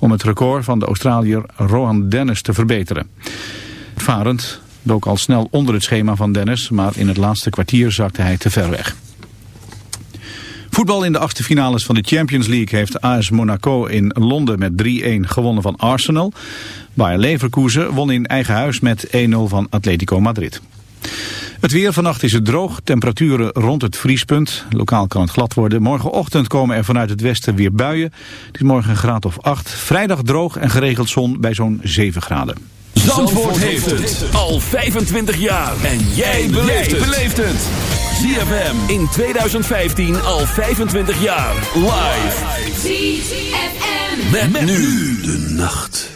om het record van de Australiër Rohan Dennis te verbeteren. Varend dook al snel onder het schema van Dennis, maar in het laatste kwartier zakte hij te ver weg. Voetbal in de achtste finales van de Champions League heeft AS Monaco in Londen met 3-1 gewonnen van Arsenal. Bayer Leverkusen won in eigen huis met 1-0 van Atletico Madrid. Het weer vannacht is het droog, temperaturen rond het vriespunt. Lokaal kan het glad worden. Morgenochtend komen er vanuit het westen weer buien. Het is morgen een graad of 8. Vrijdag droog en geregeld zon bij zo'n 7 graden. Zandvoort, heeft het al 25 jaar. En jij beleeft het. ZFM in 2015 al 25 jaar. Live. ZFM. Met, met nu de nacht.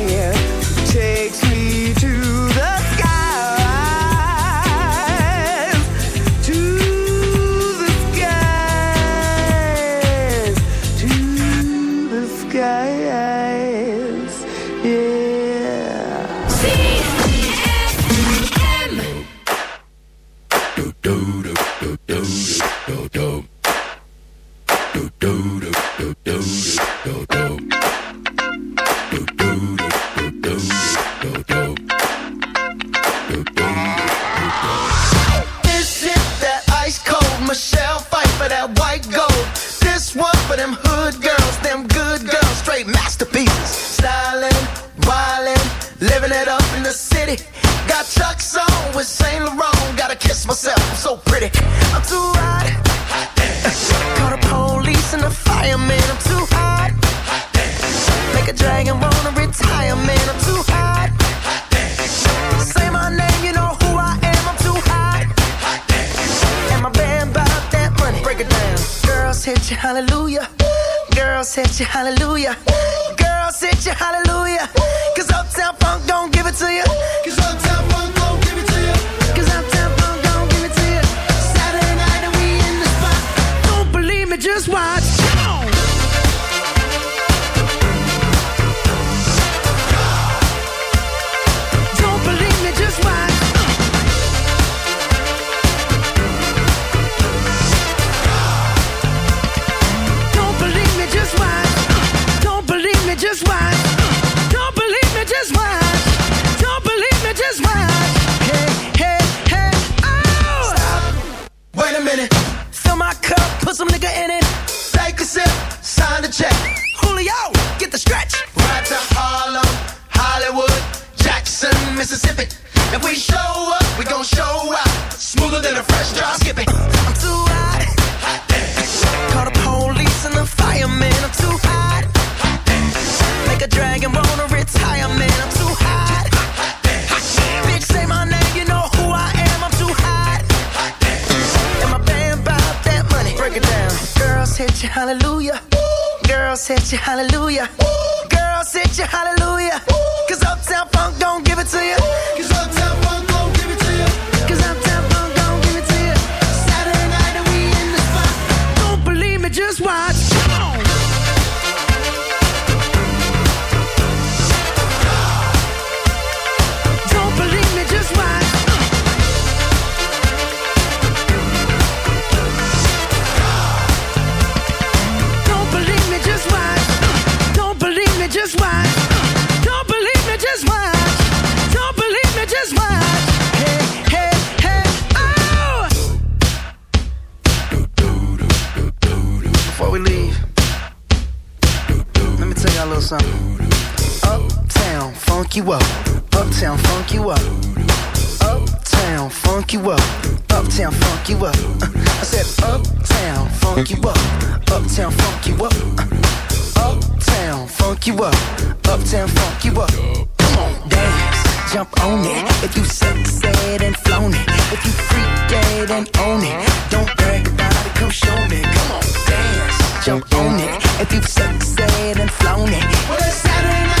you sunset and flown it. If you freak dead and own it, don't brag about it, come show me. Come on, dance, jump on it. If you succeed and flown it, well, it's Saturday night.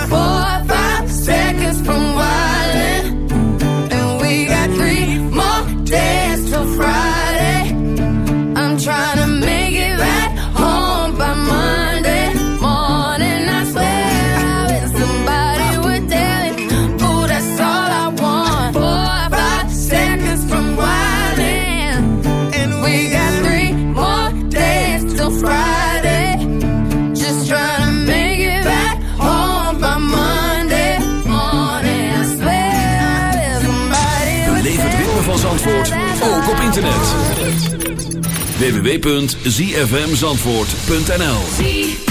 www.ziefmzandvoort.nl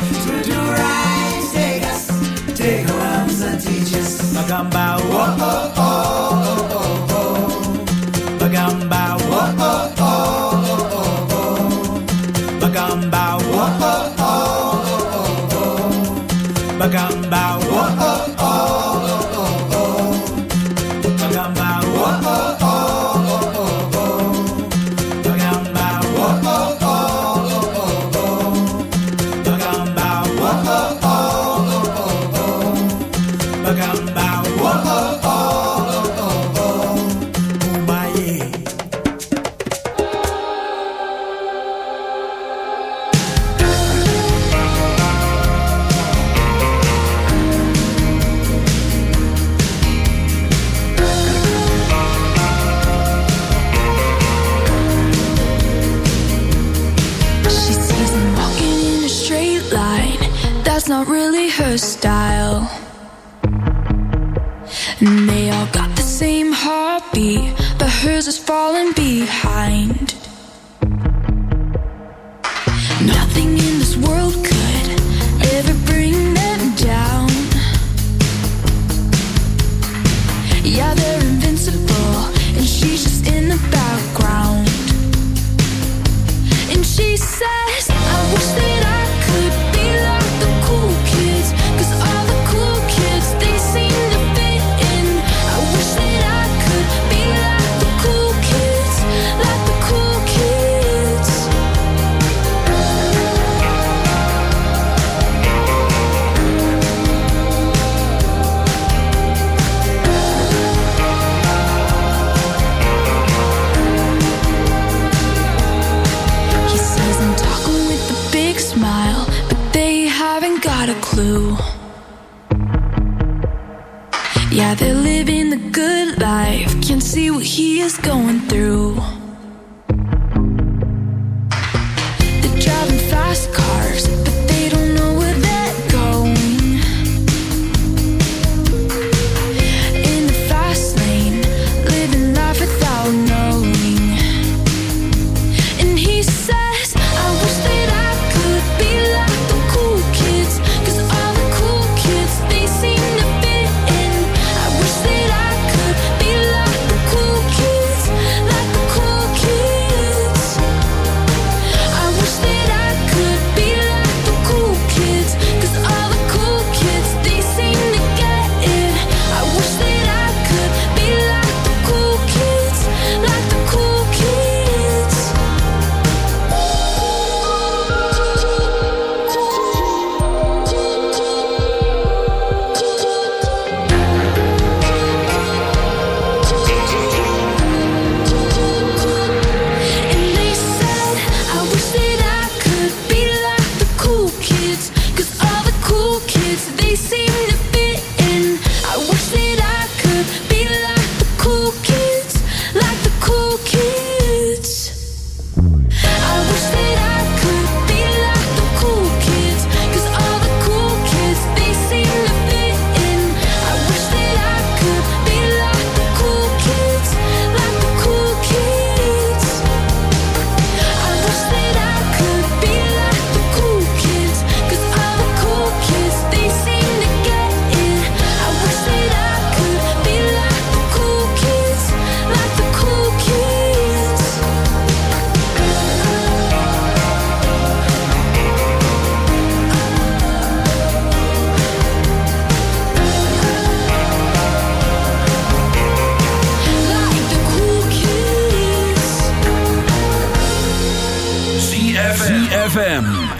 talking about. Whoa, oh, oh. oh. is going through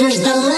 Is the rhythm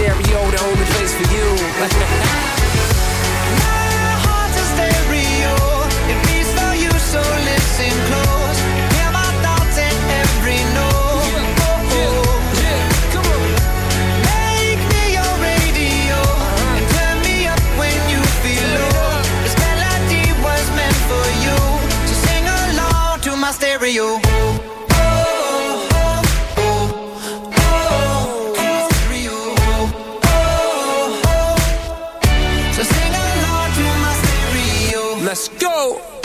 stereo, the only place for you. My heart's a stereo. It beats for you, so listen close. Hear my thoughts in every note. Make me your radio uh-huh. and turn me up when you feel low. This melody was meant for you, so sing along to my stereo.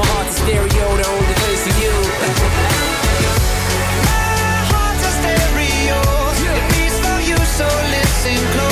my heart's a stereo, the only place for you. My heart's a stereo. It beats for you, so listen close.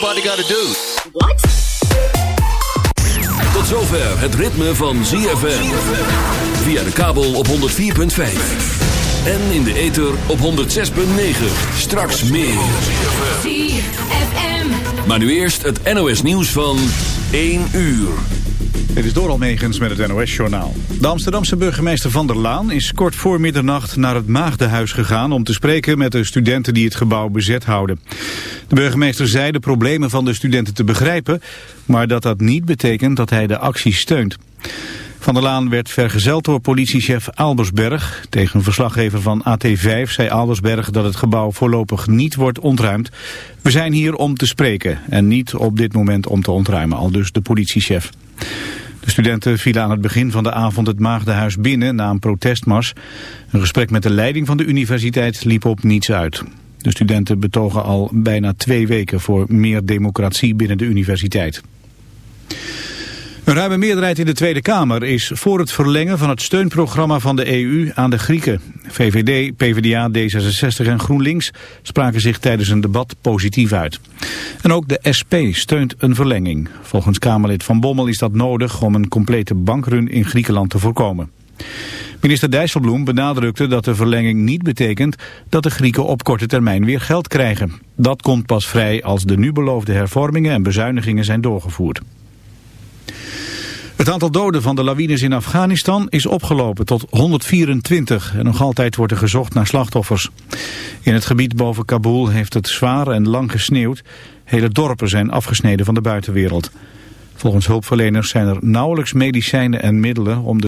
All you gotta do. Tot zover het ritme van ZFM. Via de kabel op 104.5. En in de ether op 106.9. Straks meer. ZFM. Maar nu eerst het NOS nieuws van 1 uur. Dit is Doral Megens met het NOS-journaal. De Amsterdamse burgemeester Van der Laan is kort voor middernacht naar het Maagdenhuis gegaan... om te spreken met de studenten die het gebouw bezet houden. De burgemeester zei de problemen van de studenten te begrijpen... maar dat dat niet betekent dat hij de actie steunt. Van der Laan werd vergezeld door politiechef Albersberg. Tegen een verslaggever van AT5 zei Albersberg dat het gebouw voorlopig niet wordt ontruimd. We zijn hier om te spreken en niet op dit moment om te ontruimen, al dus de politiechef. De studenten vielen aan het begin van de avond het Maagdenhuis binnen na een protestmars. Een gesprek met de leiding van de universiteit liep op niets uit. De studenten betogen al bijna twee weken voor meer democratie binnen de universiteit. Een ruime meerderheid in de Tweede Kamer is voor het verlengen van het steunprogramma van de EU aan de Grieken. VVD, PvdA, D66 en GroenLinks spraken zich tijdens een debat positief uit. En ook de SP steunt een verlenging. Volgens Kamerlid Van Bommel is dat nodig om een complete bankrun in Griekenland te voorkomen. Minister Dijsselbloem benadrukte dat de verlenging niet betekent dat de Grieken op korte termijn weer geld krijgen. Dat komt pas vrij als de nu beloofde hervormingen en bezuinigingen zijn doorgevoerd. Het aantal doden van de lawines in Afghanistan is opgelopen tot 124 en nog altijd wordt er gezocht naar slachtoffers. In het gebied boven Kabul heeft het zwaar en lang gesneeuwd. Hele dorpen zijn afgesneden van de buitenwereld. Volgens hulpverleners zijn er nauwelijks medicijnen en middelen om de